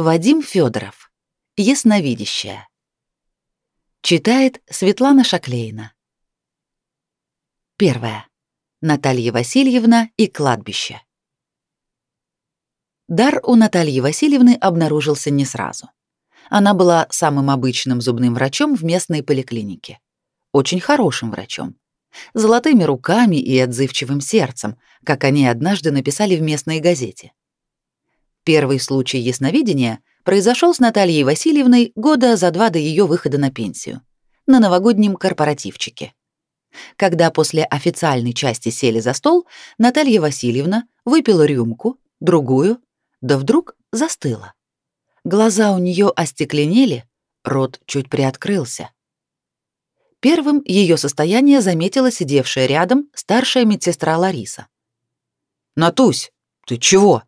Вадим Федоров. Ясновидящая. Читает Светлана Шаклейна. Первое. Наталья Васильевна и кладбище. Дар у Натальи Васильевны обнаружился не сразу. Она была самым обычным зубным врачом в местной поликлинике. Очень хорошим врачом. Золотыми руками и отзывчивым сердцем, как они однажды написали в местной газете. Первый случай ясновидения произошел с Натальей Васильевной года за два до ее выхода на пенсию, на новогоднем корпоративчике. Когда после официальной части сели за стол, Наталья Васильевна выпила рюмку, другую, да вдруг застыла. Глаза у нее остекленели, рот чуть приоткрылся. Первым ее состояние заметила сидевшая рядом старшая медсестра Лариса. «Натусь, ты чего?» —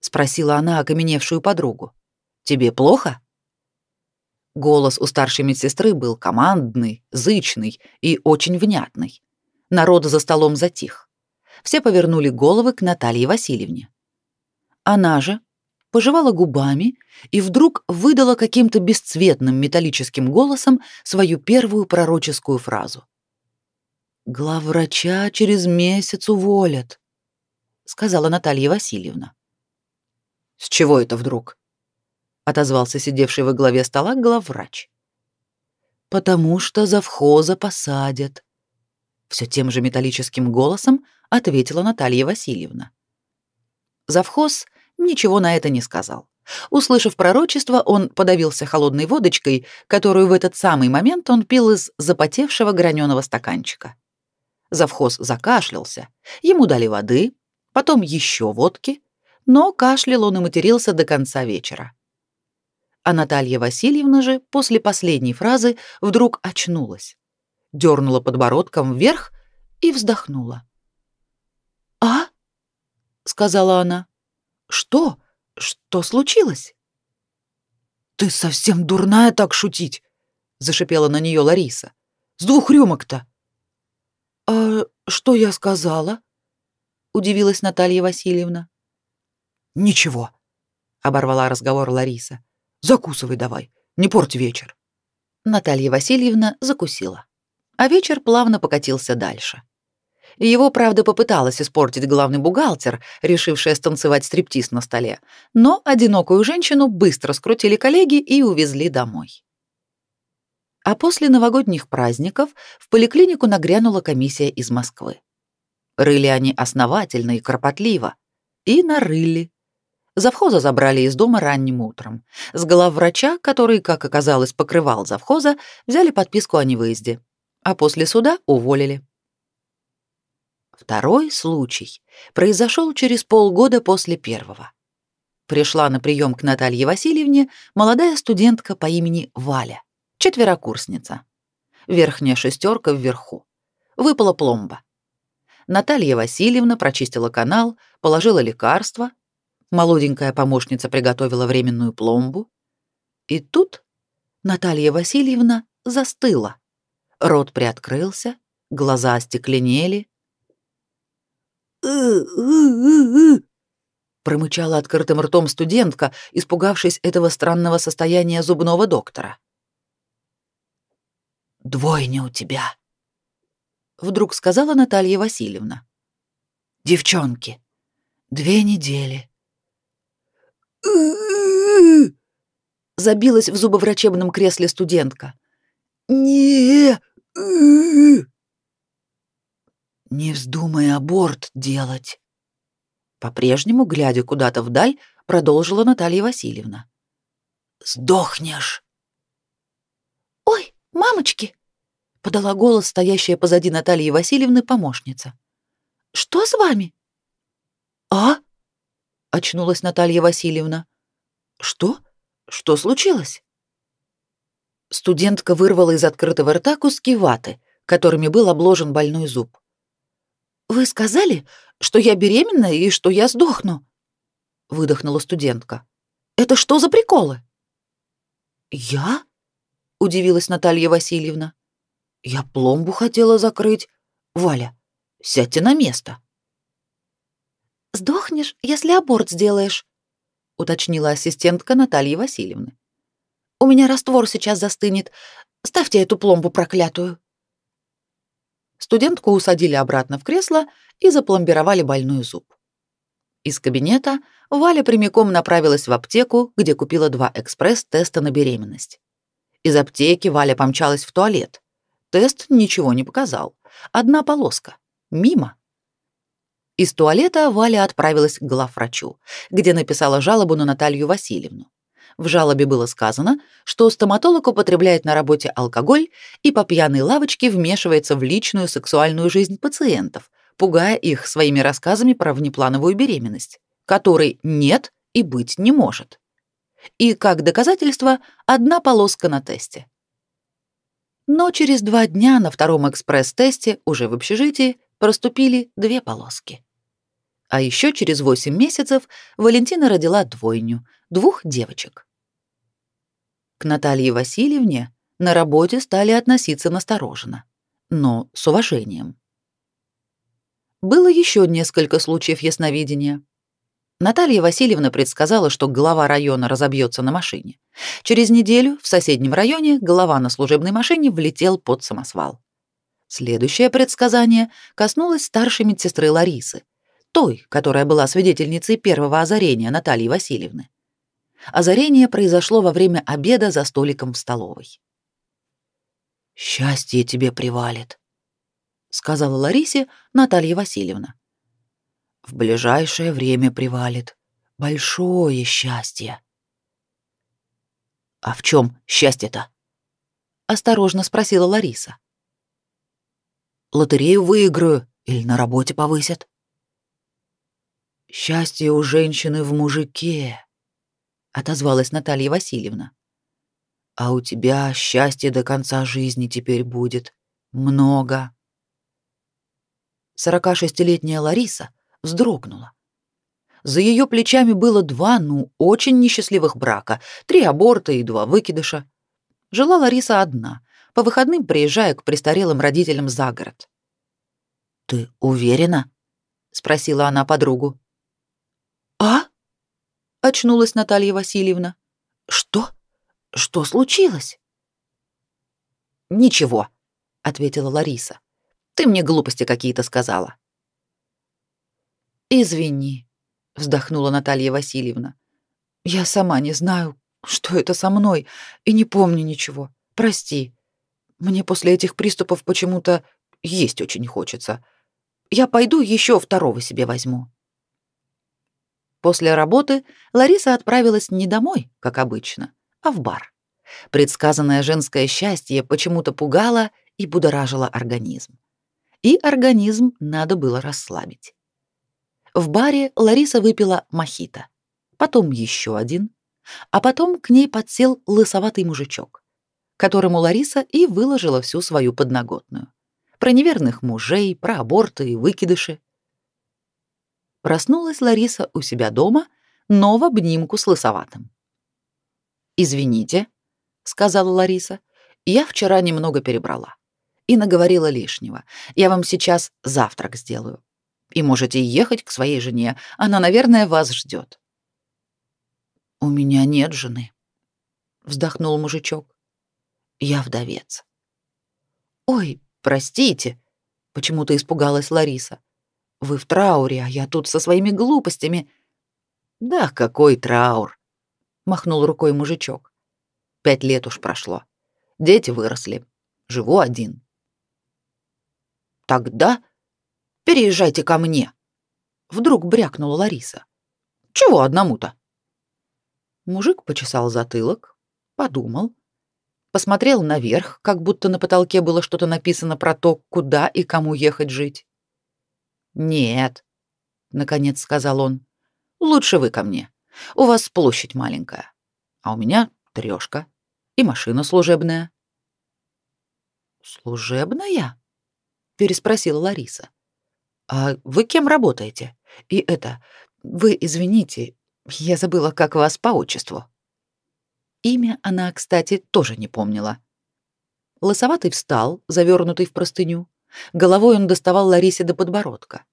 спросила она окаменевшую подругу. «Тебе плохо?» Голос у старшей медсестры был командный, зычный и очень внятный. Народ за столом затих. Все повернули головы к Наталье Васильевне. Она же пожевала губами и вдруг выдала каким-то бесцветным металлическим голосом свою первую пророческую фразу. «Главврача через месяц уволят», — сказала Наталья Васильевна. С чего это вдруг? отозвался сидевший во главе стола главврач. Потому что завхоза посадят, все тем же металлическим голосом ответила Наталья Васильевна. Завхоз ничего на это не сказал. Услышав пророчество, он подавился холодной водочкой, которую в этот самый момент он пил из запотевшего граненого стаканчика. Завхоз закашлялся, ему дали воды, потом еще водки, но кашлял он и матерился до конца вечера. А Наталья Васильевна же после последней фразы вдруг очнулась, дернула подбородком вверх и вздохнула. «А?» — сказала она. «Что? Что случилось?» «Ты совсем дурная так шутить!» — зашипела на нее Лариса. «С двух рюмок-то!» «А что я сказала?» — удивилась Наталья Васильевна. Ничего, оборвала разговор Лариса. Закусывай давай, не порть вечер. Наталья Васильевна закусила, а вечер плавно покатился дальше. Его, правда, попыталась испортить главный бухгалтер, решившая станцевать стриптиз на столе, но одинокую женщину быстро скрутили коллеги и увезли домой. А после новогодних праздников в поликлинику нагрянула комиссия из Москвы. Рыли они основательно и кропотливо. И нарыли. Завхоза забрали из дома ранним утром. С главврача, который, как оказалось, покрывал завхоза, взяли подписку о невыезде. А после суда уволили. Второй случай произошел через полгода после первого. Пришла на прием к Наталье Васильевне молодая студентка по имени Валя, четверокурсница. Верхняя шестерка вверху. Выпала пломба. Наталья Васильевна прочистила канал, положила лекарство, молоденькая помощница приготовила временную пломбу. И тут Наталья Васильевна застыла. Рот приоткрылся, глаза остекленели. промычала открытым ртом студентка, испугавшись этого странного состояния зубного доктора. «Двойня у тебя», — вдруг сказала Наталья Васильевна. «Девчонки, две недели. Забилась в зубоврачебном кресле студентка. Не. Не вздумай аборт делать. По-прежнему, глядя куда-то вдаль, продолжила Наталья Васильевна. Сдохнешь. Ой, мамочки, подала голос стоящая позади Натальи Васильевны помощница. Что с вами? А? Очнулась Наталья Васильевна. Что? Что случилось? Студентка вырвала из открытого рта куски ваты, которыми был обложен больной зуб. Вы сказали, что я беременна и что я сдохну, выдохнула студентка. Это что за приколы? Я? удивилась Наталья Васильевна. Я пломбу хотела закрыть. Валя, сядьте на место. Сдохнешь, если аборт сделаешь, уточнила ассистентка Натальи Васильевны. У меня раствор сейчас застынет. Ставьте эту пломбу проклятую. Студентку усадили обратно в кресло и запломбировали больной зуб. Из кабинета Валя прямиком направилась в аптеку, где купила два экспресс-теста на беременность. Из аптеки Валя помчалась в туалет. Тест ничего не показал. Одна полоска. Мимо. Из туалета Валя отправилась к главврачу, где написала жалобу на Наталью Васильевну. В жалобе было сказано, что стоматолог употребляет на работе алкоголь и по пьяной лавочке вмешивается в личную сексуальную жизнь пациентов, пугая их своими рассказами про внеплановую беременность, которой нет и быть не может. И как доказательство одна полоска на тесте. Но через два дня на втором экспресс-тесте уже в общежитии проступили две полоски. А еще через 8 месяцев Валентина родила двойню, двух девочек. К Наталье Васильевне на работе стали относиться настороженно, но с уважением. Было еще несколько случаев ясновидения. Наталья Васильевна предсказала, что глава района разобьется на машине. Через неделю в соседнем районе глава на служебной машине влетел под самосвал. Следующее предсказание коснулось старшей медсестры Ларисы, той, которая была свидетельницей первого озарения Натальи Васильевны. Озарение произошло во время обеда за столиком в столовой. «Счастье тебе привалит», — сказала Ларисе Наталья Васильевна. «В ближайшее время привалит. Большое счастье». «А в чем счастье-то?» — осторожно спросила Лариса. «Лотерею выиграю или на работе повысят?» «Счастье у женщины в мужике», — отозвалась Наталья Васильевна. «А у тебя счастье до конца жизни теперь будет. Много». Сорока шестилетняя Лариса вздрогнула. За ее плечами было два, ну, очень несчастливых брака, три аборта и два выкидыша. Жила Лариса одна, по выходным приезжая к престарелым родителям за город. «Ты уверена?» — спросила она подругу. «А?» — очнулась Наталья Васильевна. «Что? Что случилось?» «Ничего», — ответила Лариса. «Ты мне глупости какие-то сказала». «Извини», — вздохнула Наталья Васильевна. «Я сама не знаю, что это со мной, и не помню ничего. Прости. Мне после этих приступов почему-то есть очень хочется. Я пойду еще второго себе возьму». После работы Лариса отправилась не домой, как обычно, а в бар. Предсказанное женское счастье почему-то пугало и будоражило организм. И организм надо было расслабить. В баре Лариса выпила мохито, потом еще один, а потом к ней подсел лысоватый мужичок, которому Лариса и выложила всю свою подноготную. Про неверных мужей, про аборты и выкидыши. Проснулась Лариса у себя дома, но в обнимку с лысоватым. «Извините», — сказала Лариса, — «я вчера немного перебрала и наговорила лишнего. Я вам сейчас завтрак сделаю. И можете ехать к своей жене. Она, наверное, вас ждет. «У меня нет жены», — вздохнул мужичок. «Я вдовец». «Ой, простите», — почему-то испугалась Лариса. Вы в трауре, а я тут со своими глупостями. Да какой траур? махнул рукой мужичок. Пять лет уж прошло. Дети выросли. Живу один. Тогда переезжайте ко мне. Вдруг брякнула Лариса. Чего одному-то? Мужик почесал затылок, подумал, посмотрел наверх, как будто на потолке было что-то написано про то, куда и кому ехать жить. «Нет», — наконец сказал он, — «лучше вы ко мне. У вас площадь маленькая, а у меня трёшка и машина служебная». «Служебная?» — переспросила Лариса. «А вы кем работаете? И это, вы извините, я забыла, как вас по отчеству». Имя она, кстати, тоже не помнила. Лосоватый встал, завернутый в простыню, Головой он доставал Ларисе до подбородка.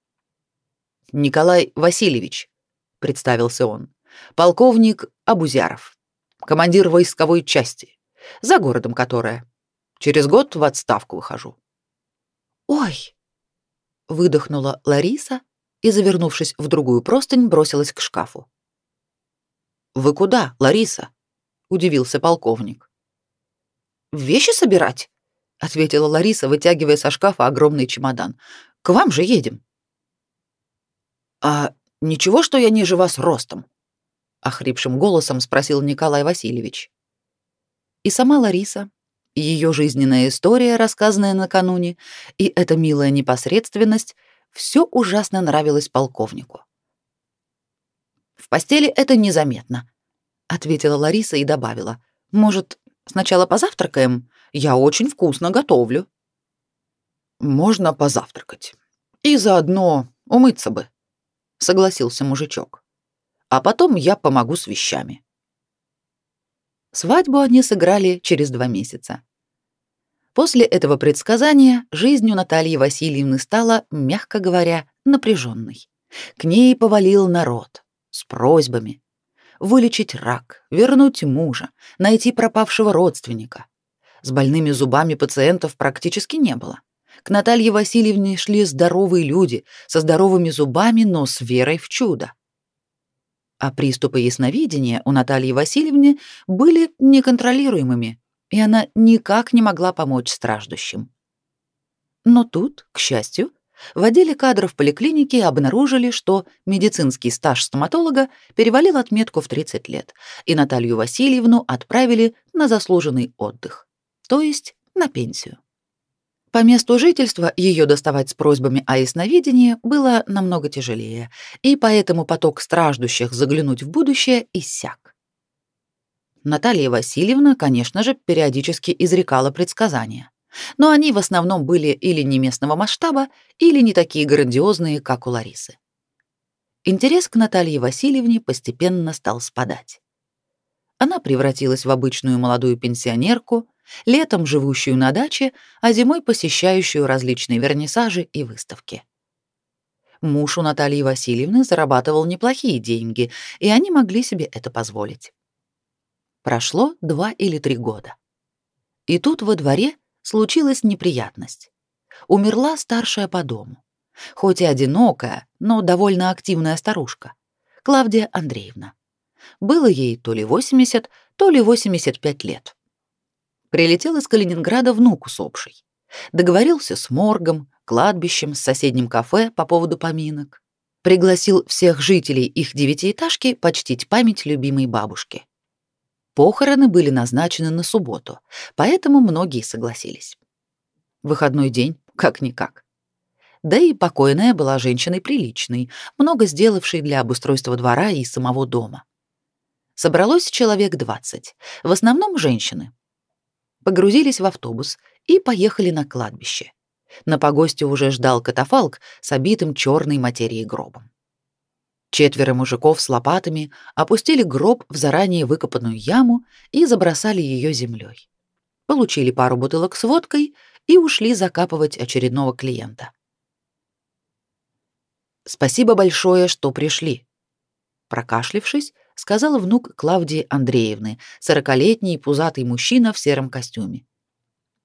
«Николай Васильевич», — представился он, Полковник Абузяров, командир войсковой части, за городом которая. Через год в отставку выхожу. Ой, выдохнула Лариса и, завернувшись в другую простынь, бросилась к шкафу. Вы куда, Лариса? удивился полковник. Вещи собирать, ответила Лариса, вытягивая со шкафа огромный чемодан. К вам же едем. А ничего, что я ниже вас ростом? охрипшим голосом спросил Николай Васильевич. И сама Лариса, и ее жизненная история, рассказанная накануне, и эта милая непосредственность все ужасно нравилось полковнику. В постели это незаметно, ответила Лариса и добавила: "Может, сначала позавтракаем? Я очень вкусно готовлю". Можно позавтракать. И заодно умыться бы, согласился мужичок. А потом я помогу с вещами. Свадьбу они сыграли через два месяца. После этого предсказания жизнь у Натальи Васильевны стала, мягко говоря, напряженной. К ней повалил народ с просьбами вылечить рак, вернуть мужа, найти пропавшего родственника. С больными зубами пациентов практически не было. К Наталье Васильевне шли здоровые люди со здоровыми зубами, но с верой в чудо. А приступы ясновидения у Натальи Васильевны были неконтролируемыми, и она никак не могла помочь страждущим. Но тут, к счастью, в отделе кадров поликлиники обнаружили, что медицинский стаж стоматолога перевалил отметку в 30 лет, и Наталью Васильевну отправили на заслуженный отдых, то есть на пенсию. По месту жительства ее доставать с просьбами о ясновидении было намного тяжелее, и поэтому поток страждущих заглянуть в будущее иссяк. Наталья Васильевна, конечно же, периодически изрекала предсказания но они в основном были или не местного масштаба, или не такие грандиозные, как у Ларисы. Интерес к Наталье Васильевне постепенно стал спадать. Она превратилась в обычную молодую пенсионерку, летом живущую на даче, а зимой посещающую различные вернисажи и выставки. Муж у Натальи Васильевны зарабатывал неплохие деньги, и они могли себе это позволить. Прошло два или три года. И тут во дворе случилась неприятность. Умерла старшая по дому. Хоть и одинокая, но довольно активная старушка. Клавдия Андреевна. Было ей то ли 80, то ли 85 лет. Прилетел из Калининграда внук усопший. Договорился с моргом, кладбищем, с соседним кафе по поводу поминок. Пригласил всех жителей их девятиэтажки почтить память любимой бабушки. Похороны были назначены на субботу, поэтому многие согласились. Выходной день, как-никак. Да и покойная была женщиной приличной, много сделавшей для обустройства двора и самого дома. Собралось человек 20, в основном женщины. Погрузились в автобус и поехали на кладбище. На погосте уже ждал катафалк с обитым черной материей гробом. Четверо мужиков с лопатами опустили гроб в заранее выкопанную яму и забросали ее землей. Получили пару бутылок с водкой и ушли закапывать очередного клиента. Спасибо большое, что пришли, прокашлившись, сказал внук Клавдии Андреевны, сорокалетний пузатый мужчина в сером костюме.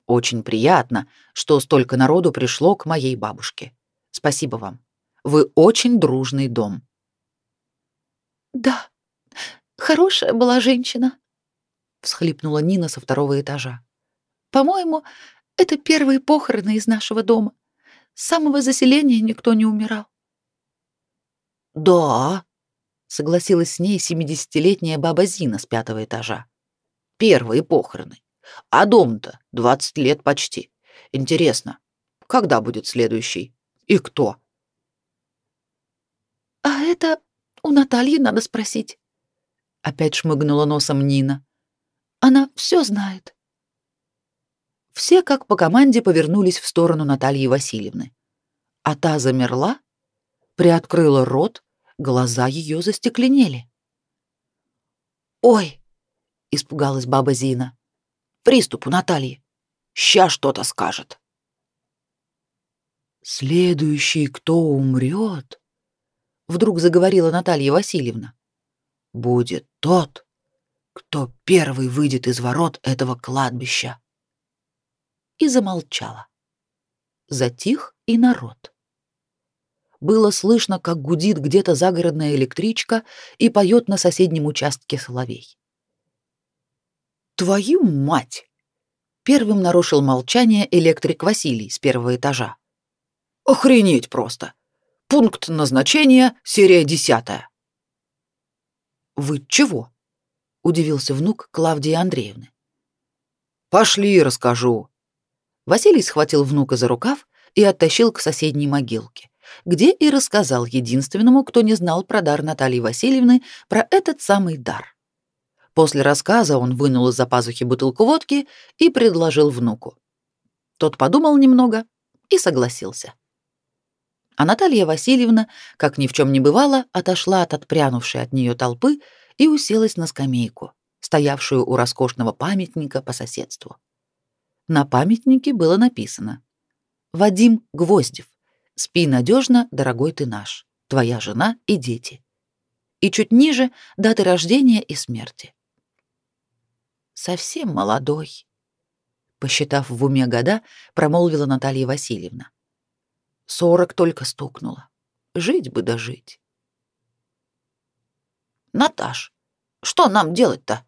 Очень приятно, что столько народу пришло к моей бабушке. Спасибо вам. Вы очень дружный дом. Да, хорошая была женщина, всхлипнула Нина со второго этажа. По-моему, это первые похороны из нашего дома. С самого заселения никто не умирал. Да, согласилась с ней семидесятилетняя баба Зина с пятого этажа. Первые похороны. А дом-то двадцать лет почти. Интересно, когда будет следующий? И кто? А это у Натальи надо спросить. Опять шмыгнула носом Нина. Она все знает. Все как по команде повернулись в сторону Натальи Васильевны. А та замерла, приоткрыла рот, глаза ее застекленели. «Ой!» — испугалась баба Зина. «Приступ у Натальи. Ща что-то скажет». «Следующий, кто умрет, вдруг заговорила Наталья Васильевна. будет тот, кто первый выйдет из ворот этого кладбища. И замолчала. Затих и народ. Было слышно, как гудит где-то загородная электричка и поет на соседнем участке соловей. «Твою мать!» Первым нарушил молчание электрик Василий с первого этажа. «Охренеть просто! Пункт назначения, серия десятая». «Вы чего?» — удивился внук Клавдии Андреевны. «Пошли, расскажу». Василий схватил внука за рукав и оттащил к соседней могилке, где и рассказал единственному, кто не знал про дар Натальи Васильевны, про этот самый дар. После рассказа он вынул из-за пазухи бутылку водки и предложил внуку. Тот подумал немного и согласился. А Наталья Васильевна, как ни в чем не бывало, отошла от отпрянувшей от нее толпы и уселась на скамейку, стоявшую у роскошного памятника по соседству. На памятнике было написано «Вадим Гвоздев, спи надежно, дорогой ты наш, твоя жена и дети». И чуть ниже даты рождения и смерти совсем молодой, посчитав в уме года, промолвила Наталья Васильевна. Сорок только стукнуло. Жить бы да жить. Наташ, что нам делать-то?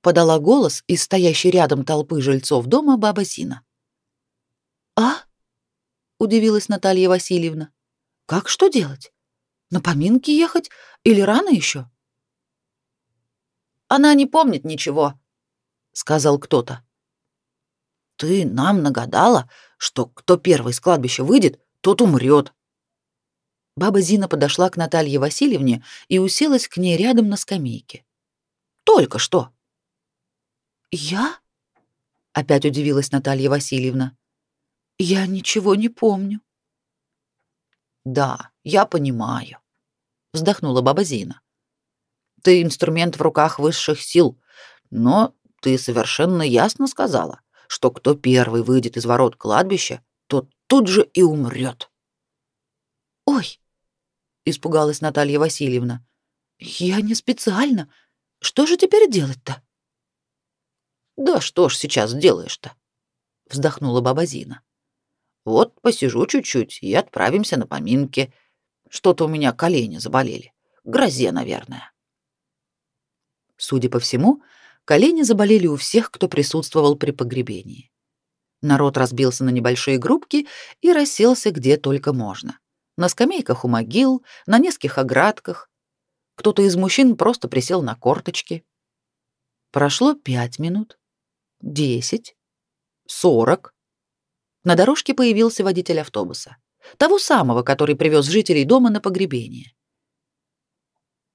подала голос из стоящей рядом толпы жильцов дома баба Зина. А? Удивилась Наталья Васильевна. Как что делать? На поминки ехать или рано еще? Она не помнит ничего, сказал кто-то. Ты нам нагадала, что кто первый с кладбища выйдет, тот умрет. Баба Зина подошла к Наталье Васильевне и уселась к ней рядом на скамейке. Только что. Я? Опять удивилась Наталья Васильевна. Я ничего не помню. Да, я понимаю, вздохнула баба Зина. Ты инструмент в руках высших сил, но ты совершенно ясно сказала, что кто первый выйдет из ворот кладбища, тот тут же и умрет. Ой, испугалась Наталья Васильевна. Я не специально. Что же теперь делать-то? Да что ж сейчас делаешь-то? вздохнула баба Зина. Вот посижу чуть-чуть и отправимся на поминки. Что-то у меня колени заболели. Грозе, наверное. Судя по всему, Колени заболели у всех, кто присутствовал при погребении. Народ разбился на небольшие группки и расселся где только можно. На скамейках у могил, на нескольких оградках. Кто-то из мужчин просто присел на корточки. Прошло пять минут, десять, сорок. На дорожке появился водитель автобуса. Того самого, который привез жителей дома на погребение.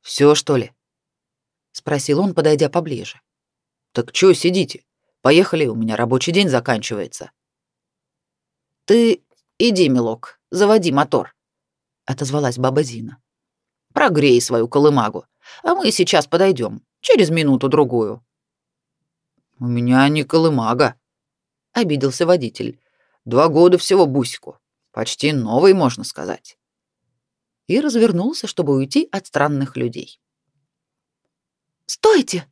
«Все, что ли?» — спросил он, подойдя поближе. Так чё сидите? Поехали, у меня рабочий день заканчивается. Ты иди, милок, заводи мотор, отозвалась баба Зина. Прогрей свою колымагу, а мы сейчас подойдем, через минуту-другую. У меня не колымага, обиделся водитель. Два года всего бусику, почти новый, можно сказать. И развернулся, чтобы уйти от странных людей. «Стойте!»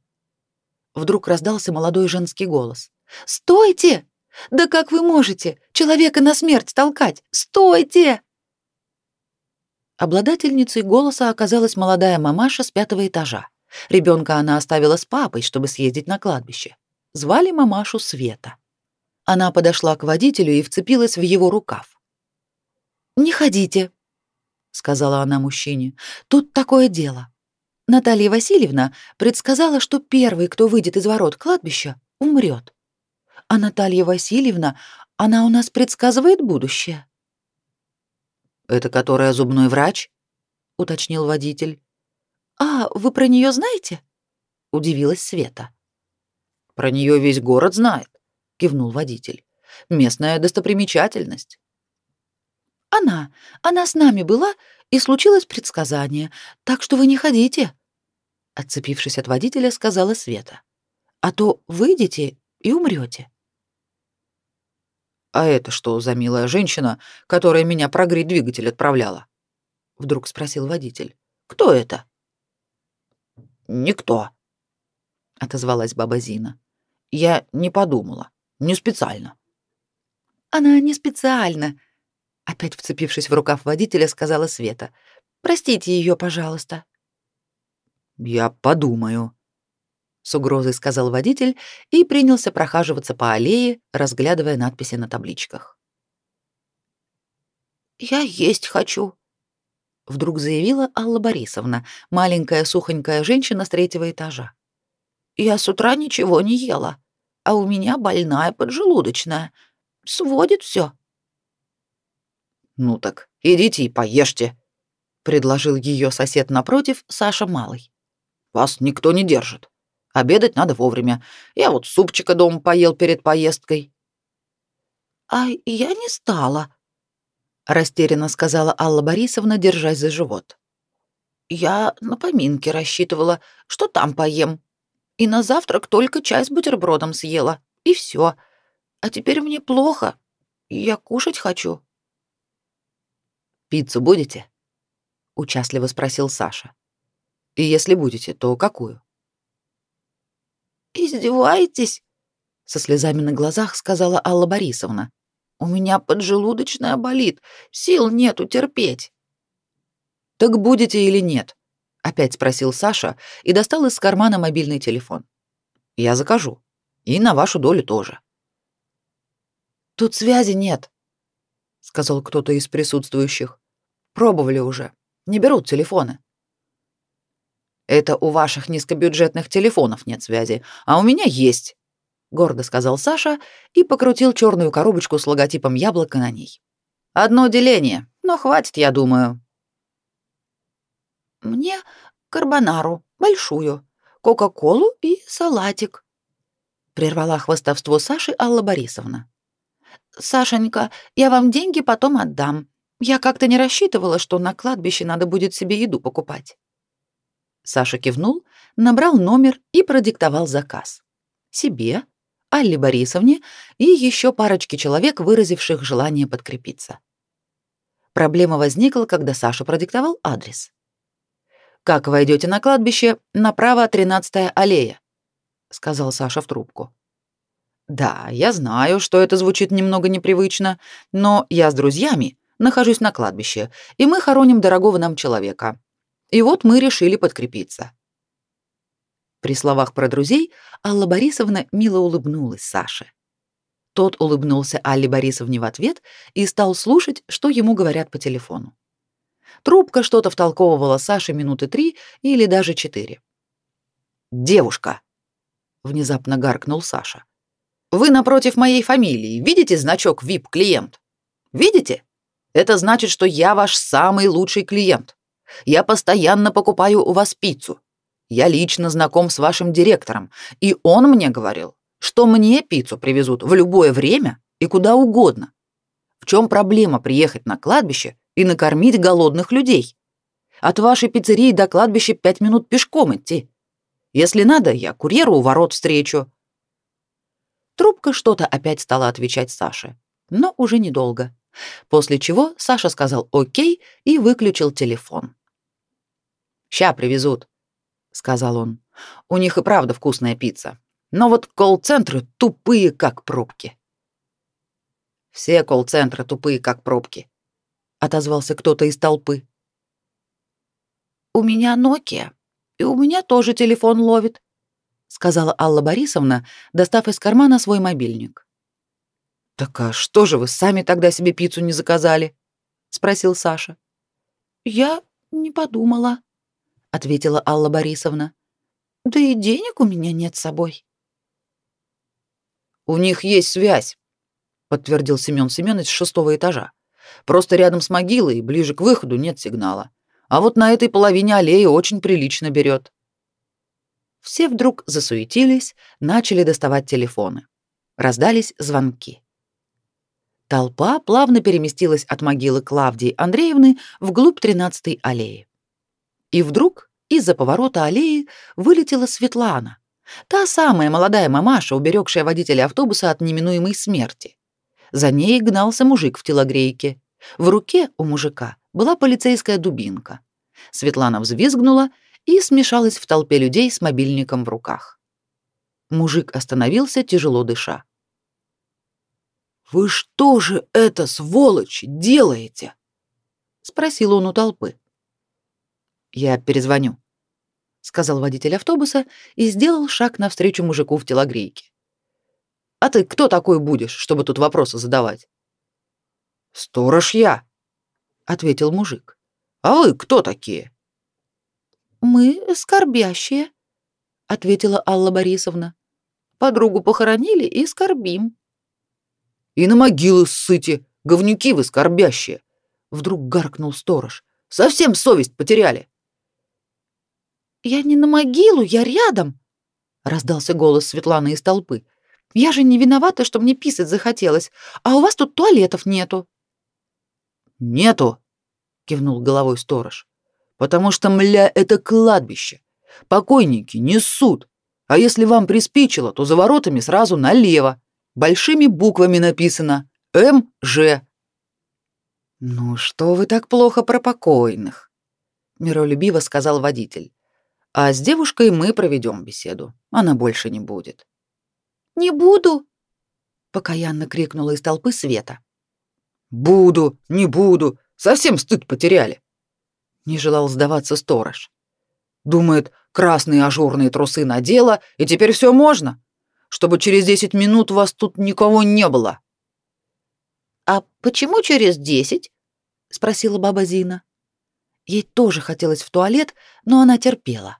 Вдруг раздался молодой женский голос. «Стойте! Да как вы можете человека на смерть толкать? Стойте!» Обладательницей голоса оказалась молодая мамаша с пятого этажа. Ребенка она оставила с папой, чтобы съездить на кладбище. Звали мамашу Света. Она подошла к водителю и вцепилась в его рукав. «Не ходите», — сказала она мужчине. «Тут такое дело. Наталья Васильевна предсказала, что первый, кто выйдет из ворот кладбища, умрет. А Наталья Васильевна, она у нас предсказывает будущее. Это которая зубной врач? уточнил водитель. А, вы про нее знаете? удивилась Света. Про нее весь город знает, кивнул водитель. Местная достопримечательность. Она, она с нами была, и случилось предсказание, так что вы не ходите, отцепившись от водителя, сказала Света. А то выйдете и умрете. А это что за милая женщина, которая меня прогреть двигатель отправляла? вдруг спросил водитель. Кто это? Никто, отозвалась баба Зина. Я не подумала, не специально. Она не специально, опять вцепившись в рукав водителя, сказала Света. Простите ее, пожалуйста. Я подумаю, с угрозой сказал водитель и принялся прохаживаться по аллее, разглядывая надписи на табличках. Я есть хочу, вдруг заявила Алла Борисовна, маленькая сухонькая женщина с третьего этажа. Я с утра ничего не ела, а у меня больная поджелудочная. Сводит все. Ну так, идите и поешьте, предложил ее сосед напротив, Саша Малый. Вас никто не держит. Обедать надо вовремя. Я вот супчика дома поел перед поездкой. А я не стала, растерянно сказала Алла Борисовна, держась за живот. Я на поминки рассчитывала, что там поем. И на завтрак только чай с бутербродом съела, и все. А теперь мне плохо. Я кушать хочу. Пиццу будете? участливо спросил Саша. И если будете, то какую? Издеваетесь? со слезами на глазах сказала Алла Борисовна. У меня поджелудочная болит, сил нету терпеть. Так будете или нет? Опять спросил Саша и достал из кармана мобильный телефон. Я закажу. И на вашу долю тоже. Тут связи нет, сказал кто-то из присутствующих. Пробовали уже. Не берут телефоны. Это у ваших низкобюджетных телефонов нет связи, а у меня есть гордо сказал Саша и покрутил черную коробочку с логотипом яблока на ней. Одно деление, но хватит, я думаю. Мне карбонару, большую, кока-колу и салатик. Прервала хвастовство Саши Алла Борисовна. Сашенька, я вам деньги потом отдам. Я как-то не рассчитывала, что на кладбище надо будет себе еду покупать. Саша кивнул, набрал номер и продиктовал заказ. Себе, Алле Борисовне и еще парочке человек, выразивших желание подкрепиться. Проблема возникла, когда Саша продиктовал адрес. «Как войдете на кладбище, направо 13-я аллея», — сказал Саша в трубку. «Да, я знаю, что это звучит немного непривычно, но я с друзьями нахожусь на кладбище, и мы хороним дорогого нам человека. И вот мы решили подкрепиться. При словах про друзей Алла Борисовна мило улыбнулась Саше. Тот улыбнулся Алле Борисовне в ответ и стал слушать, что ему говорят по телефону. Трубка что-то втолковывала Саше минуты три или даже четыре. «Девушка!» — внезапно гаркнул Саша. «Вы напротив моей фамилии видите значок VIP-клиент? Видите? Это значит, что я ваш самый лучший клиент. Я постоянно покупаю у вас пиццу. Я лично знаком с вашим директором, и он мне говорил, что мне пиццу привезут в любое время и куда угодно. В чем проблема приехать на кладбище и накормить голодных людей? От вашей пиццерии до кладбища пять минут пешком идти. Если надо, я курьеру у ворот встречу. Трубка что-то опять стала отвечать Саше, но уже недолго. После чего Саша сказал «Окей» и выключил телефон. «Ща привезут», сказал он. У них и правда вкусная пицца. Но вот колл-центры тупые, как пробки. Все колл-центры тупые, как пробки, отозвался кто-то из толпы. У меня Nokia, и у меня тоже телефон ловит, сказала Алла Борисовна, достав из кармана свой мобильник. Так а что же вы сами тогда себе пиццу не заказали? спросил Саша. Я не подумала ответила Алла Борисовна. Да и денег у меня нет с собой. У них есть связь, подтвердил Семён Семёныч с шестого этажа. Просто рядом с могилой, ближе к выходу, нет сигнала. А вот на этой половине аллеи очень прилично берет. Все вдруг засуетились, начали доставать телефоны. Раздались звонки. Толпа плавно переместилась от могилы Клавдии Андреевны вглубь 13-й аллеи. И вдруг из-за поворота аллеи вылетела Светлана, та самая молодая мамаша, уберегшая водителя автобуса от неминуемой смерти. За ней гнался мужик в телогрейке. В руке у мужика была полицейская дубинка. Светлана взвизгнула и смешалась в толпе людей с мобильником в руках. Мужик остановился, тяжело дыша. «Вы что же это, сволочь, делаете?» — спросил он у толпы. «Я перезвоню», — сказал водитель автобуса и сделал шаг навстречу мужику в телогрейке. «А ты кто такой будешь, чтобы тут вопросы задавать?» «Сторож я», — ответил мужик. «А вы кто такие?» «Мы скорбящие», — ответила Алла Борисовна. «Подругу похоронили и скорбим». «И на могилы ссыте, говнюки вы скорбящие!» Вдруг гаркнул сторож. «Совсем совесть потеряли!» «Я не на могилу, я рядом!» — раздался голос Светланы из толпы. «Я же не виновата, что мне писать захотелось, а у вас тут туалетов нету». «Нету!» — кивнул головой сторож потому что, мля, это кладбище. Покойники несут. А если вам приспичило, то за воротами сразу налево. Большими буквами написано «МЖ». «Ну что вы так плохо про покойных?» — миролюбиво сказал водитель. «А с девушкой мы проведем беседу. Она больше не будет». «Не буду!» — покаянно крикнула из толпы Света. «Буду, не буду. Совсем стыд потеряли не желал сдаваться сторож. Думает, красные ажурные трусы надела, и теперь все можно, чтобы через десять минут вас тут никого не было. А почему через десять? спросила баба Зина. Ей тоже хотелось в туалет, но она терпела.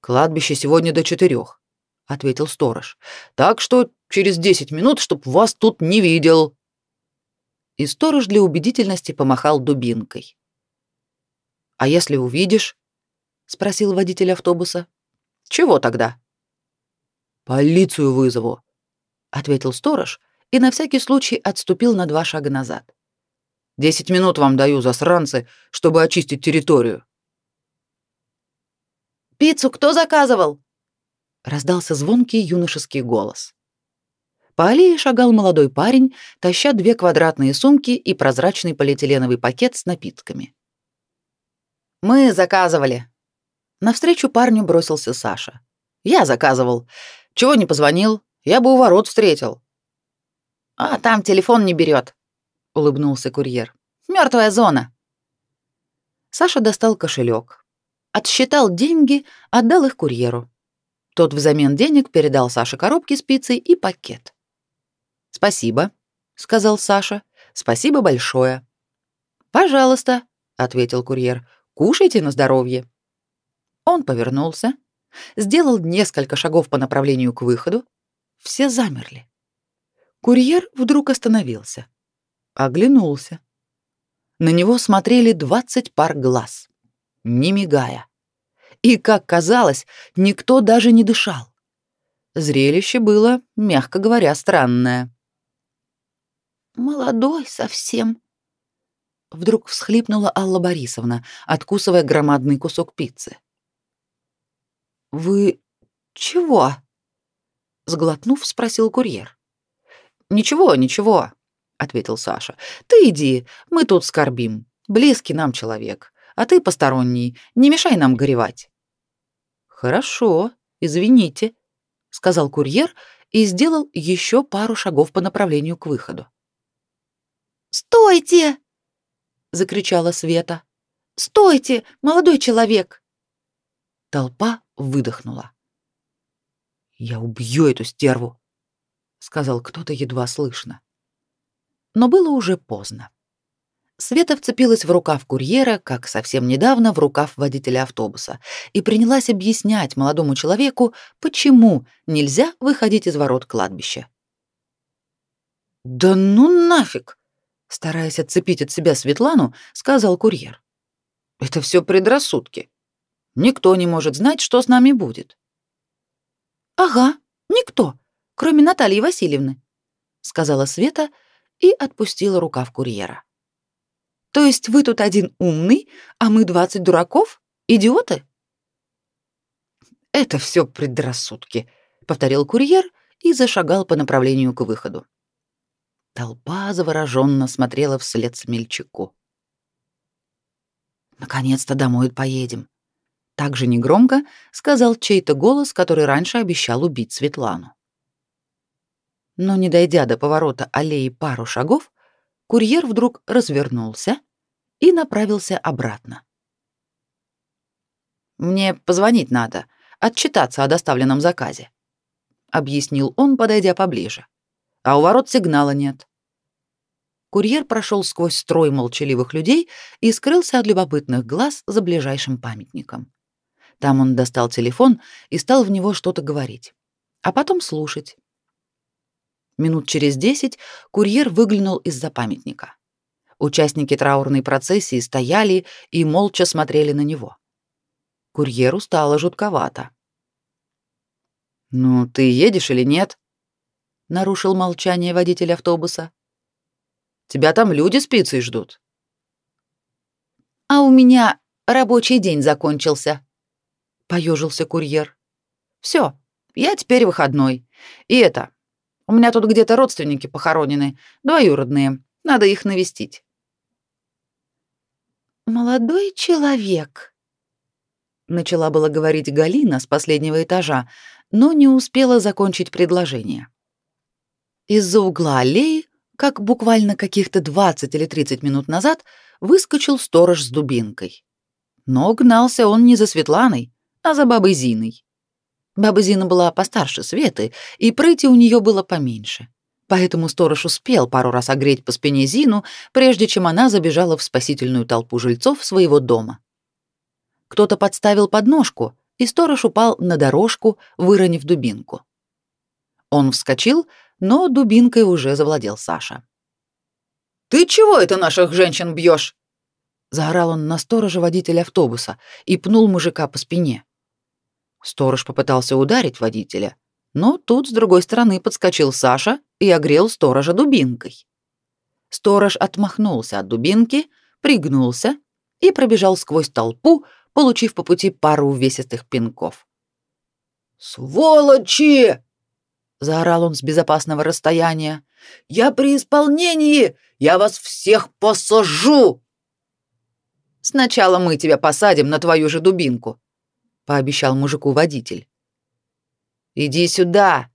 Кладбище сегодня до четырех, ответил сторож. Так что через десять минут, чтоб вас тут не видел. И сторож для убедительности помахал дубинкой. А если увидишь? спросил водитель автобуса. Чего тогда? Полицию вызову, ответил сторож и на всякий случай отступил на два шага назад. Десять минут вам даю, засранцы, чтобы очистить территорию. Пиццу кто заказывал? Раздался звонкий юношеский голос. По аллее шагал молодой парень, таща две квадратные сумки и прозрачный полиэтиленовый пакет с напитками. Мы заказывали. Навстречу парню бросился Саша. Я заказывал. Чего не позвонил? Я бы у ворот встретил. А там телефон не берет, улыбнулся курьер. Мертвая зона. Саша достал кошелек, отсчитал деньги, отдал их курьеру. Тот взамен денег передал Саше коробки с пиццей и пакет. «Спасибо», — сказал Саша. «Спасибо большое». «Пожалуйста», — ответил курьер. Кушайте на здоровье. Он повернулся, сделал несколько шагов по направлению к выходу. Все замерли. Курьер вдруг остановился, оглянулся. На него смотрели двадцать пар глаз, не мигая. И, как казалось, никто даже не дышал. Зрелище было, мягко говоря, странное. «Молодой совсем», Вдруг всхлипнула Алла Борисовна, откусывая громадный кусок пиццы. «Вы чего?» Сглотнув, спросил курьер. «Ничего, ничего», — ответил Саша. «Ты иди, мы тут скорбим. Близкий нам человек. А ты посторонний, не мешай нам горевать». «Хорошо, извините», — сказал курьер и сделал еще пару шагов по направлению к выходу. «Стойте!» закричала Света. Стойте, молодой человек. Толпа выдохнула. Я убью эту стерву, сказал кто-то едва слышно. Но было уже поздно. Света вцепилась в рукав курьера, как совсем недавно в рукав водителя автобуса, и принялась объяснять молодому человеку, почему нельзя выходить из ворот кладбища. «Да ну нафиг!» стараясь отцепить от себя Светлану, сказал курьер. Это все предрассудки. Никто не может знать, что с нами будет. Ага, никто, кроме Натальи Васильевны, сказала Света и отпустила рукав курьера. То есть вы тут один умный, а мы двадцать дураков? Идиоты? Это все предрассудки, повторил курьер и зашагал по направлению к выходу. Толпа завороженно смотрела вслед смельчаку. «Наконец-то домой поедем», также негромко сказал чей-то голос, который раньше обещал убить Светлану. Но не дойдя до поворота аллеи пару шагов, курьер вдруг развернулся и направился обратно. «Мне позвонить надо, отчитаться о доставленном заказе», — объяснил он, подойдя поближе. «А у ворот сигнала нет». Курьер прошел сквозь строй молчаливых людей и скрылся от любопытных глаз за ближайшим памятником. Там он достал телефон и стал в него что-то говорить, а потом слушать. Минут через десять курьер выглянул из-за памятника. Участники траурной процессии стояли и молча смотрели на него. Курьеру стало жутковато. «Ну, ты едешь или нет?» — нарушил молчание водитель автобуса. «Тебя там люди спицей ждут». «А у меня рабочий день закончился», — поежился курьер. «Все, я теперь выходной. И это, у меня тут где-то родственники похоронены, двоюродные. Надо их навестить. Молодой человек, начала было говорить Галина с последнего этажа, но не успела закончить предложение. Из-за угла аллеи, как буквально каких-то 20 или 30 минут назад, выскочил сторож с дубинкой. Но гнался он не за Светланой, а за бабой Зиной. Баба Зина была постарше Светы, и прыти у нее было поменьше. Поэтому сторож успел пару раз огреть по спине Зину, прежде чем она забежала в спасительную толпу жильцов своего дома. Кто-то подставил подножку, и сторож упал на дорожку, выронив дубинку. Он вскочил, но дубинкой уже завладел Саша. «Ты чего это наших женщин бьешь? заорал он на сторожа водителя автобуса и пнул мужика по спине. Сторож попытался ударить водителя, но тут с другой стороны подскочил Саша и огрел сторожа дубинкой. Сторож отмахнулся от дубинки, пригнулся и пробежал сквозь толпу, получив по пути пару увесистых пинков. «Сволочи!» — заорал он с безопасного расстояния. «Я при исполнении! Я вас всех посажу!» «Сначала мы тебя посадим на твою же дубинку», пообещал мужику водитель. Иди сюда,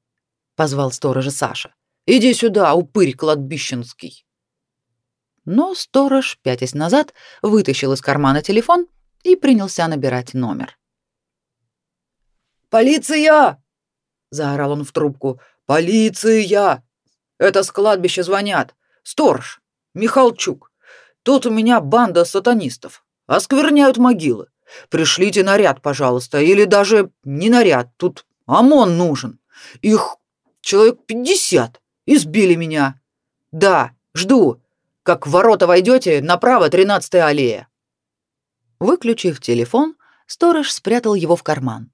позвал сторожа Саша. Иди сюда, упырь кладбищенский. Но сторож, пятясь назад, вытащил из кармана телефон и принялся набирать номер. «Полиция!» — заорал он в трубку. «Полиция! Это с кладбища звонят. Сторож, Михалчук. Тут у меня банда сатанистов. Оскверняют могилы. Пришлите наряд, пожалуйста, или даже не наряд, тут ОМОН нужен. Их человек пятьдесят. Избили меня. Да, жду. Как в ворота войдете, направо тринадцатая аллея. Выключив телефон, сторож спрятал его в карман.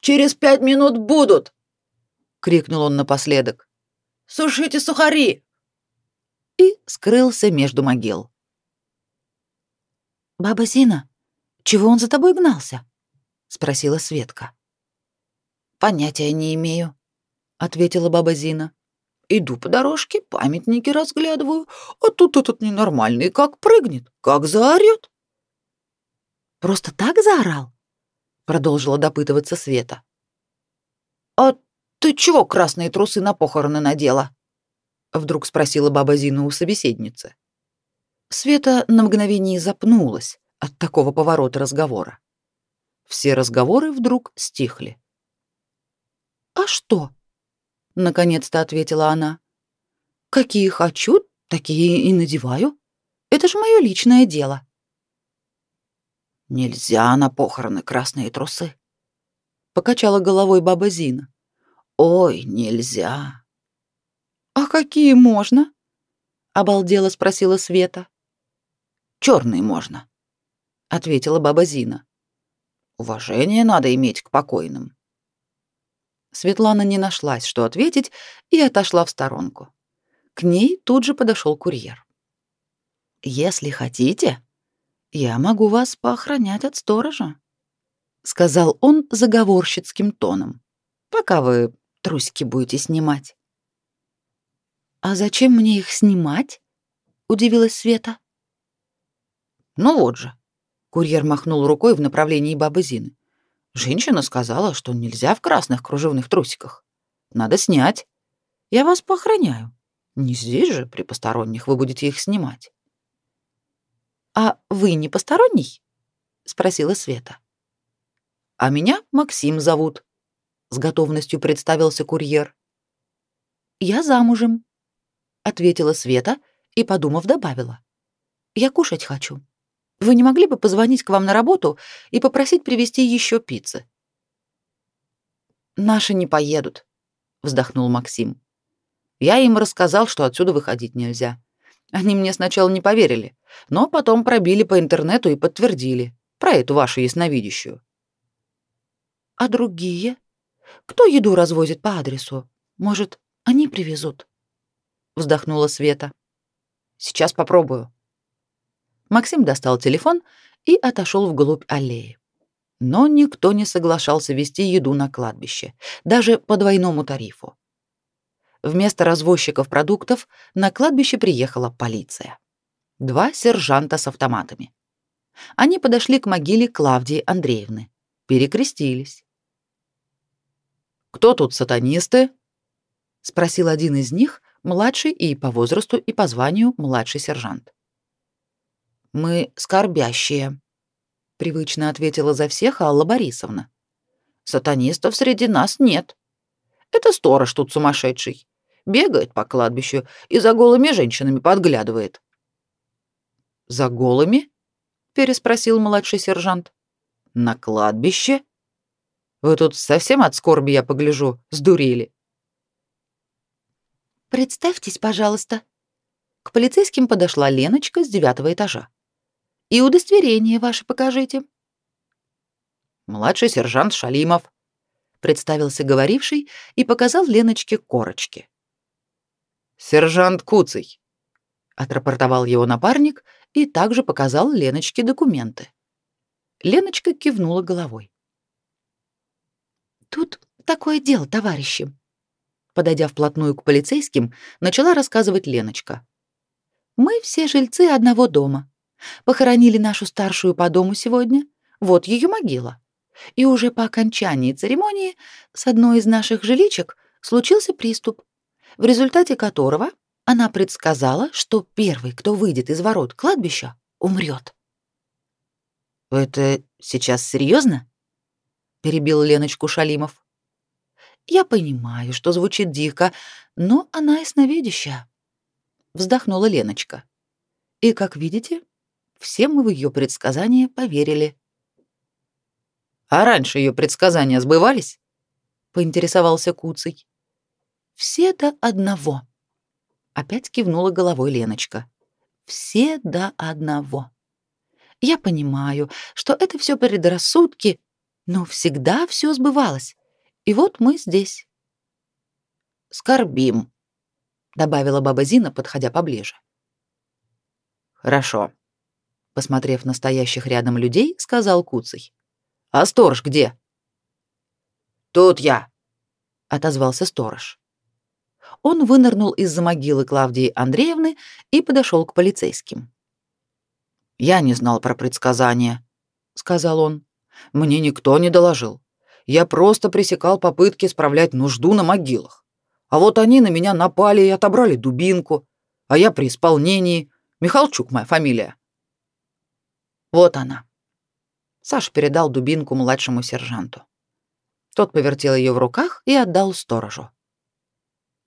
Через пять минут будут, крикнул он напоследок. Сушите сухари. И скрылся между могил. Баба Зина, чего он за тобой гнался? спросила Светка. Понятия не имею, ответила баба Зина. Иду по дорожке, памятники разглядываю, а тут этот ненормальный как прыгнет, как заорет. Просто так заорал? продолжила допытываться Света. А ты чего красные трусы на похороны надела? вдруг спросила баба Зина у собеседницы. Света на мгновение запнулась, от такого поворота разговора. Все разговоры вдруг стихли. «А что?» — наконец-то ответила она. «Какие хочу, такие и надеваю. Это же мое личное дело». «Нельзя на похороны красные трусы», — покачала головой баба Зина. «Ой, нельзя». «А какие можно?» — обалдела спросила Света. «Черные можно», ответила баба Зина. Уважение надо иметь к покойным. Светлана не нашлась, что ответить, и отошла в сторонку. К ней тут же подошел курьер. Если хотите, я могу вас поохранять от сторожа, сказал он заговорщицким тоном. Пока вы трусики будете снимать. А зачем мне их снимать? удивилась Света. Ну вот же, Курьер махнул рукой в направлении бабы Зины. Женщина сказала, что нельзя в красных кружевных трусиках. Надо снять. Я вас поохраняю. Не здесь же, при посторонних, вы будете их снимать. А вы не посторонний? спросила Света. А меня Максим зовут, с готовностью представился курьер. Я замужем, ответила Света и, подумав, добавила: Я кушать хочу. Вы не могли бы позвонить к вам на работу и попросить привезти еще пиццы? Наши не поедут, вздохнул Максим. Я им рассказал, что отсюда выходить нельзя. Они мне сначала не поверили, но потом пробили по интернету и подтвердили про эту вашу ясновидящую. А другие? Кто еду развозит по адресу? Может, они привезут? Вздохнула Света. Сейчас попробую. Максим достал телефон и отошел вглубь аллеи. Но никто не соглашался вести еду на кладбище, даже по двойному тарифу. Вместо развозчиков продуктов на кладбище приехала полиция. Два сержанта с автоматами. Они подошли к могиле Клавдии Андреевны, перекрестились. «Кто тут сатанисты?» — спросил один из них, младший и по возрасту, и по званию младший сержант. «Мы скорбящие», — привычно ответила за всех Алла Борисовна. «Сатанистов среди нас нет. Это сторож тут сумасшедший. Бегает по кладбищу и за голыми женщинами подглядывает». «За голыми?» — переспросил младший сержант. «На кладбище? Вы тут совсем от скорби, я погляжу, сдурели». «Представьтесь, пожалуйста». К полицейским подошла Леночка с девятого этажа. И удостоверение ваше покажите. Младший сержант Шалимов, представился говоривший и показал Леночке корочки. Сержант Куцый, отрапортовал его напарник и также показал Леночке документы. Леночка кивнула головой. Тут такое дело, товарищи. Подойдя вплотную к полицейским, начала рассказывать Леночка. Мы все жильцы одного дома. Похоронили нашу старшую по дому сегодня. Вот ее могила. И уже по окончании церемонии с одной из наших жиличек случился приступ, в результате которого она предсказала, что первый, кто выйдет из ворот кладбища, умрет. «Это сейчас серьезно? перебил Леночку Шалимов. «Я понимаю, что звучит дико, но она ясновидящая», — вздохнула Леночка. «И, как видите, все мы в ее предсказания поверили. А раньше ее предсказания сбывались? поинтересовался Куцый. Все до одного. Опять кивнула головой Леночка. Все до одного. Я понимаю, что это все предрассудки, но всегда все сбывалось. И вот мы здесь. Скорбим, добавила баба Зина, подходя поближе. Хорошо посмотрев на стоящих рядом людей, сказал Куцый. А сторож где? Тут я, отозвался сторож. Он вынырнул из-за могилы Клавдии Андреевны и подошел к полицейским. Я не знал про предсказания, сказал он. Мне никто не доложил. Я просто пресекал попытки справлять нужду на могилах. А вот они на меня напали и отобрали дубинку, а я при исполнении. Михалчук моя фамилия. Вот она. Саш передал дубинку младшему сержанту. Тот повертел ее в руках и отдал сторожу.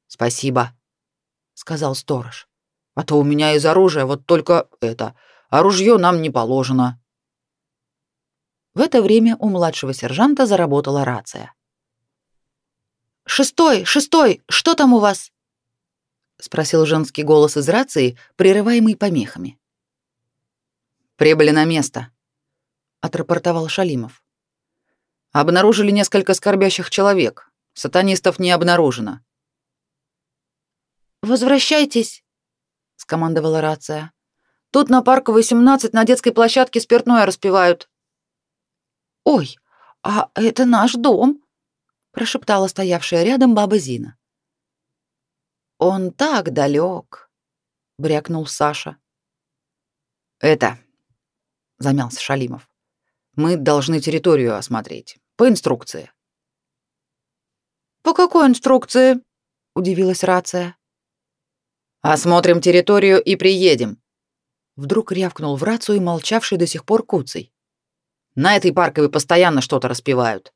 «Спасибо», — сказал сторож. «А то у меня из оружия вот только это, а нам не положено». В это время у младшего сержанта заработала рация. «Шестой, шестой, что там у вас?» — спросил женский голос из рации, прерываемый помехами. Прибыли на место, отрапортовал Шалимов. Обнаружили несколько скорбящих человек. Сатанистов не обнаружено. Возвращайтесь, скомандовала рация. Тут на Парковой 17 на детской площадке спиртное распивают. Ой, а это наш дом, прошептала стоявшая рядом баба Зина. Он так далек, брякнул Саша. Это замялся Шалимов. Мы должны территорию осмотреть по инструкции. По какой инструкции? удивилась рация. Осмотрим территорию и приедем. Вдруг рявкнул в рацию молчавший до сих пор Куцый. На этой парковой постоянно что-то распевают.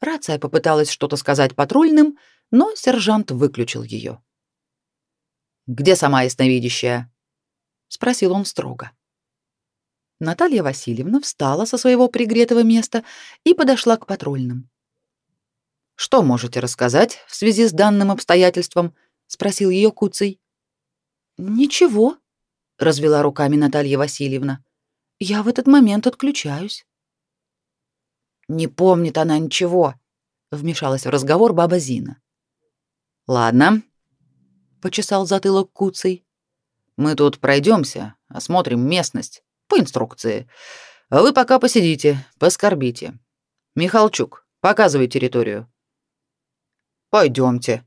Рация попыталась что-то сказать патрульным, но сержант выключил ее. «Где сама ясновидящая?» — спросил он строго. Наталья Васильевна встала со своего пригретого места и подошла к патрульным. «Что можете рассказать в связи с данным обстоятельством?» — спросил ее Куций. «Ничего», — развела руками Наталья Васильевна. «Я в этот момент отключаюсь». «Не помнит она ничего», — вмешалась в разговор баба Зина. «Ладно», — почесал затылок Куций. «Мы тут пройдемся, осмотрим местность по инструкции. А вы пока посидите, поскорбите. Михалчук, показывай территорию». Пойдемте.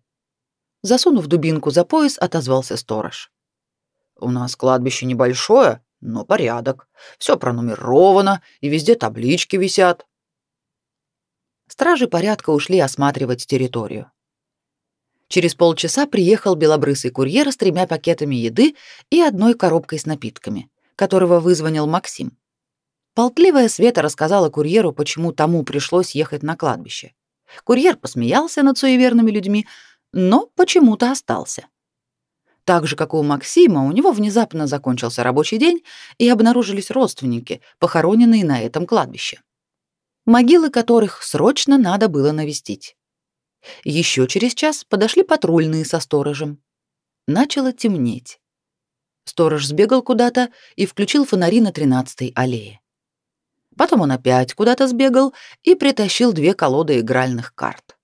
Засунув дубинку за пояс, отозвался сторож. У нас кладбище небольшое, но порядок. Все пронумеровано, и везде таблички висят. Стражи порядка ушли осматривать территорию. Через полчаса приехал белобрысый курьер с тремя пакетами еды и одной коробкой с напитками, которого вызвонил Максим. Полтливая Света рассказала курьеру, почему тому пришлось ехать на кладбище. Курьер посмеялся над суеверными людьми, но почему-то остался. Так же, как и у Максима, у него внезапно закончился рабочий день, и обнаружились родственники, похороненные на этом кладбище могилы которых срочно надо было навестить. Еще через час подошли патрульные со сторожем. Начало темнеть. Сторож сбегал куда-то и включил фонари на 13-й аллее. Потом он опять куда-то сбегал и притащил две колоды игральных карт.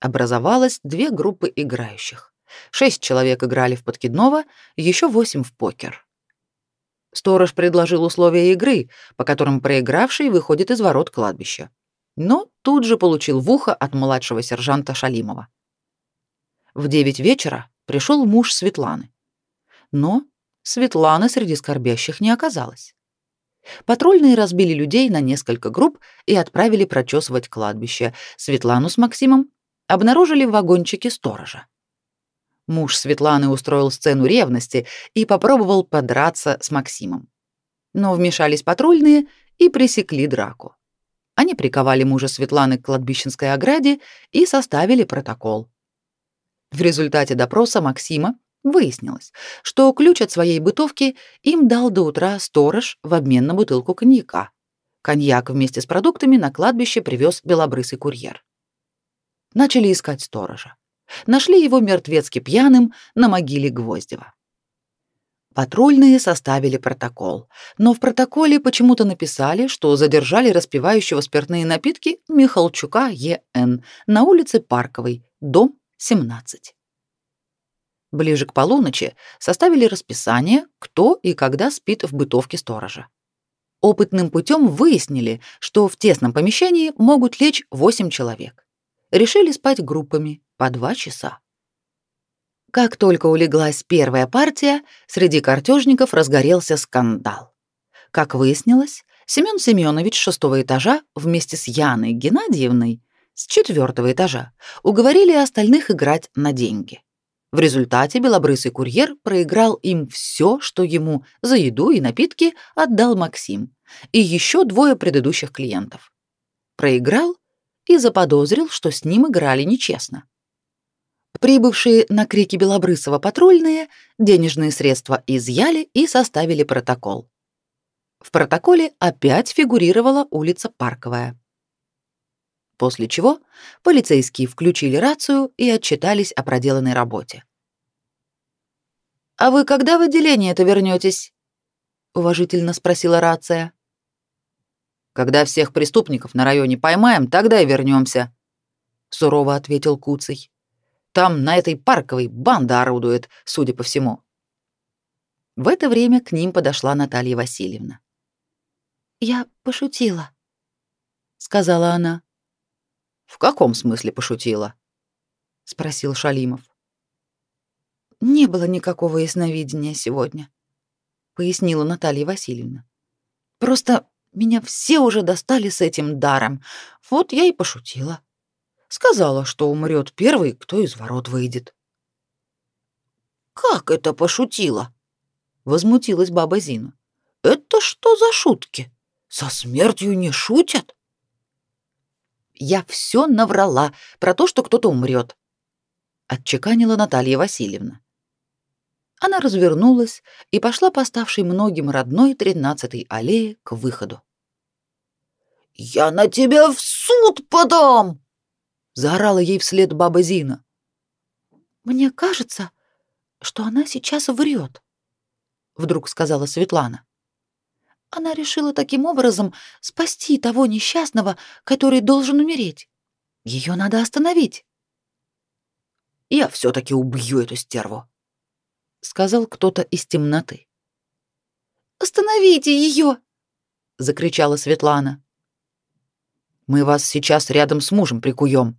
Образовалось две группы играющих. Шесть человек играли в подкидного, еще восемь в покер. Сторож предложил условия игры, по которым проигравший выходит из ворот кладбища. Но тут же получил в ухо от младшего сержанта Шалимова. В девять вечера пришел муж Светланы. Но Светланы среди скорбящих не оказалось. Патрульные разбили людей на несколько групп и отправили прочесывать кладбище. Светлану с Максимом обнаружили в вагончике сторожа. Муж Светланы устроил сцену ревности и попробовал подраться с Максимом. Но вмешались патрульные и пресекли драку. Они приковали мужа Светланы к кладбищенской ограде и составили протокол. В результате допроса Максима выяснилось, что ключ от своей бытовки им дал до утра сторож в обмен на бутылку коньяка. Коньяк вместе с продуктами на кладбище привез белобрысый курьер. Начали искать сторожа. Нашли его мертвецки пьяным на могиле Гвоздева. Патрульные составили протокол, но в протоколе почему-то написали, что задержали распивающего спиртные напитки Михалчука Е.Н. на улице Парковой, дом 17. Ближе к полуночи составили расписание, кто и когда спит в бытовке сторожа. Опытным путем выяснили, что в тесном помещении могут лечь 8 человек. Решили спать группами, по два часа. Как только улеглась первая партия, среди картежников разгорелся скандал. Как выяснилось, Семен Семенович с шестого этажа вместе с Яной Геннадьевной с четвертого этажа уговорили остальных играть на деньги. В результате белобрысый курьер проиграл им все, что ему за еду и напитки отдал Максим и еще двое предыдущих клиентов. Проиграл и заподозрил, что с ним играли нечестно. Прибывшие на крики Белобрысова патрульные денежные средства изъяли и составили протокол. В протоколе опять фигурировала улица Парковая. После чего полицейские включили рацию и отчитались о проделанной работе. «А вы когда в отделение это вернетесь? уважительно спросила рация. «Когда всех преступников на районе поймаем, тогда и вернемся, сурово ответил Куцый. Там на этой парковой банда орудует, судя по всему. В это время к ним подошла Наталья Васильевна. «Я пошутила», — сказала она. «В каком смысле пошутила?» — спросил Шалимов. «Не было никакого ясновидения сегодня», пояснила Наталья Васильевна. Просто меня все уже достали с этим даром. Вот я и пошутила. Сказала, что умрет первый, кто из ворот выйдет. Как это пошутила? возмутилась баба Зина. Это что за шутки? Со смертью не шутят? Я все наврала про то, что кто-то умрет, отчеканила Наталья Васильевна. Она развернулась и пошла по ставшей многим родной тринадцатой аллее к выходу. «Я на тебя в суд подам!» — заорала ей вслед баба Зина. «Мне кажется, что она сейчас врет», — вдруг сказала Светлана. «Она решила таким образом спасти того несчастного, который должен умереть. Ее надо остановить». «Я все-таки убью эту стерву», сказал кто-то из темноты. Остановите ее! закричала Светлана. Мы вас сейчас рядом с мужем прикуем,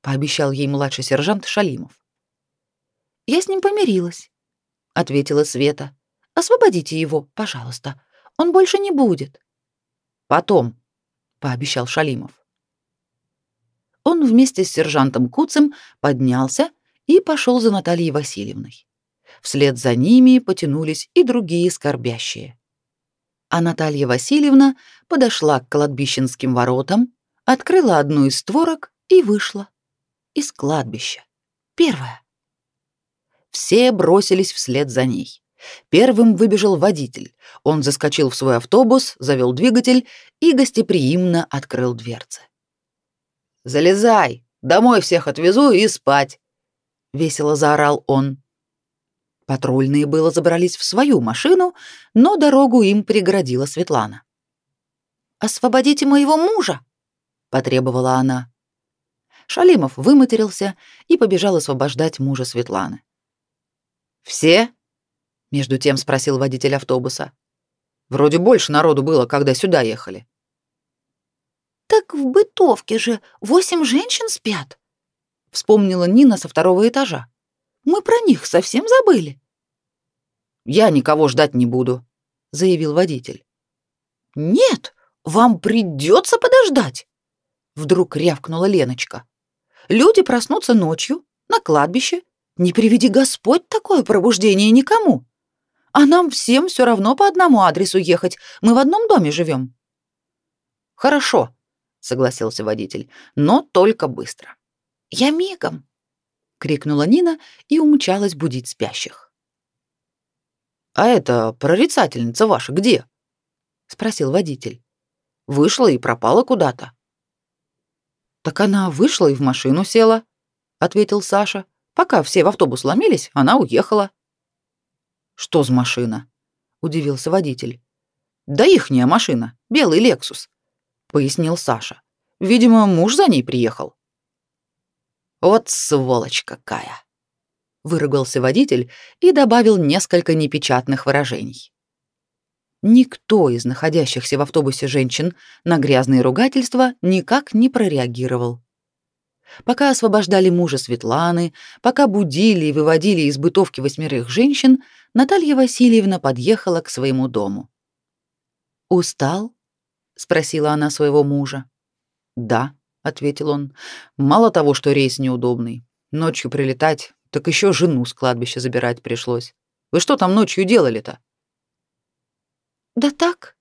пообещал ей младший сержант Шалимов. Я с ним помирилась, ответила Света. Освободите его, пожалуйста. Он больше не будет. Потом, пообещал Шалимов. Он вместе с сержантом Куцем поднялся и пошел за Натальей Васильевной. Вслед за ними потянулись и другие скорбящие. А Наталья Васильевна подошла к кладбищенским воротам, открыла одну из створок и вышла. Из кладбища. Первая. Все бросились вслед за ней. Первым выбежал водитель. Он заскочил в свой автобус, завел двигатель и гостеприимно открыл дверцы. «Залезай! Домой всех отвезу и спать!» — весело заорал он. Патрульные было забрались в свою машину, но дорогу им преградила Светлана. «Освободите моего мужа!» — потребовала она. Шалимов выматерился и побежал освобождать мужа Светланы. «Все?» — между тем спросил водитель автобуса. «Вроде больше народу было, когда сюда ехали». «Так в бытовке же восемь женщин спят», — вспомнила Нина со второго этажа. Мы про них совсем забыли. Я никого ждать не буду, заявил водитель. Нет, вам придется подождать, вдруг рявкнула Леночка. Люди проснутся ночью на кладбище. Не приведи Господь такое пробуждение никому. А нам всем все равно по одному адресу ехать. Мы в одном доме живем. Хорошо, согласился водитель, но только быстро. Я мигом крикнула Нина и умчалась будить спящих. А эта прорицательница ваша где? спросил водитель. Вышла и пропала куда-то. Так она вышла и в машину села, ответил Саша. Пока все в автобус ломились, она уехала. Что за машина? удивился водитель. Да ихняя машина, белый Lexus, пояснил Саша. Видимо, муж за ней приехал. Вот сволочь какая, выругался водитель и добавил несколько непечатных выражений. Никто из находящихся в автобусе женщин на грязные ругательства никак не прореагировал. Пока освобождали мужа Светланы, пока будили и выводили из бытовки восьмерых женщин, Наталья Васильевна подъехала к своему дому. «Устал?» — спросила она своего мужа. «Да», ответил он. Мало того, что рейс неудобный, ночью прилетать, так еще жену с кладбища забирать пришлось. Вы что там ночью делали-то? Да так,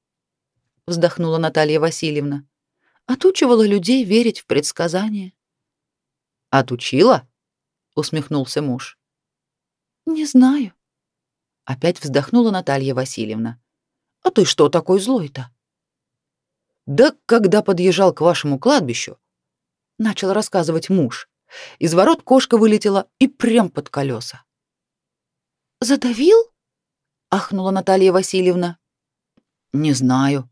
вздохнула Наталья Васильевна. Отучивала людей верить в предсказания. Отучила? усмехнулся муж. Не знаю. Опять вздохнула Наталья Васильевна. А ты что такой злой-то? Да когда подъезжал к вашему кладбищу, начал рассказывать муж. Из ворот кошка вылетела и прям под колеса. Задавил? ахнула Наталья Васильевна. Не знаю,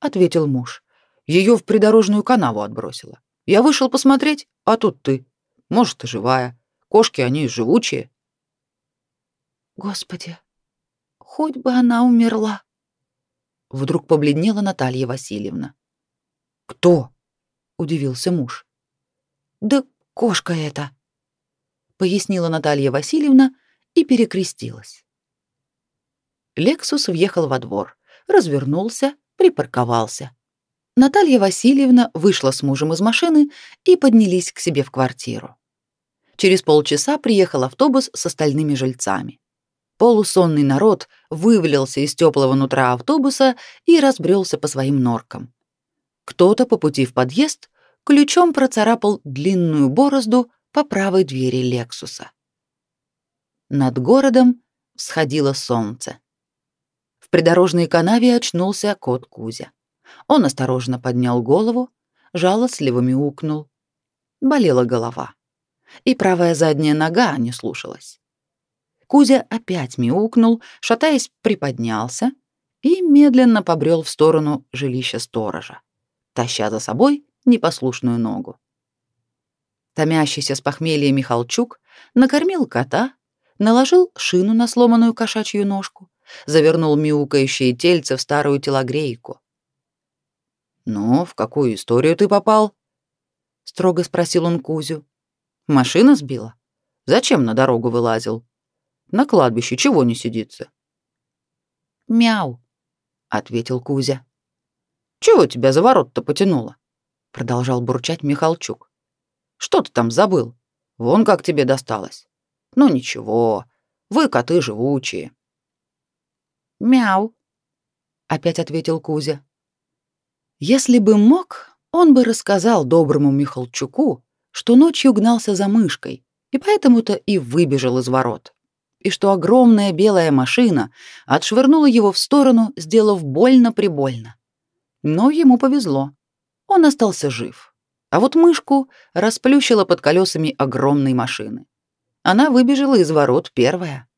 ответил муж. Ее в придорожную канаву отбросило. Я вышел посмотреть, а тут ты. Может, и живая. Кошки они живучие. Господи, хоть бы она умерла. Вдруг побледнела Наталья Васильевна. Кто? удивился муж. Да кошка это, пояснила Наталья Васильевна и перекрестилась. Лексус въехал во двор, развернулся, припарковался. Наталья Васильевна вышла с мужем из машины и поднялись к себе в квартиру. Через полчаса приехал автобус с остальными жильцами. Полусонный народ вывалился из теплого нутра автобуса и разбрелся по своим норкам. Кто-то по пути в подъезд ключом процарапал длинную борозду по правой двери Лексуса. Над городом всходило солнце. В придорожной канаве очнулся кот Кузя. Он осторожно поднял голову, жалостливо мяукнул. Болела голова. И правая задняя нога не слушалась. Кузя опять мяукнул, шатаясь, приподнялся и медленно побрел в сторону жилища сторожа, таща за собой непослушную ногу. Томящийся с похмелья Михалчук накормил кота, наложил шину на сломанную кошачью ножку, завернул мяукающее тельце в старую телогрейку. «Ну, в какую историю ты попал?» — строго спросил он Кузю. «Машина сбила? Зачем на дорогу вылазил? На кладбище чего не сидится?» «Мяу», — ответил Кузя. «Чего тебя за ворот-то потянуло?» — продолжал бурчать Михалчук. «Что ты там забыл? Вон как тебе досталось. Ну ничего, вы коты живучие». «Мяу», — опять ответил Кузя. Если бы мог, он бы рассказал доброму Михалчуку, что ночью гнался за мышкой, и поэтому-то и выбежал из ворот, и что огромная белая машина отшвырнула его в сторону, сделав больно-прибольно. Но ему повезло. Он остался жив. А вот мышку расплющила под колесами огромной машины. Она выбежала из ворот первая.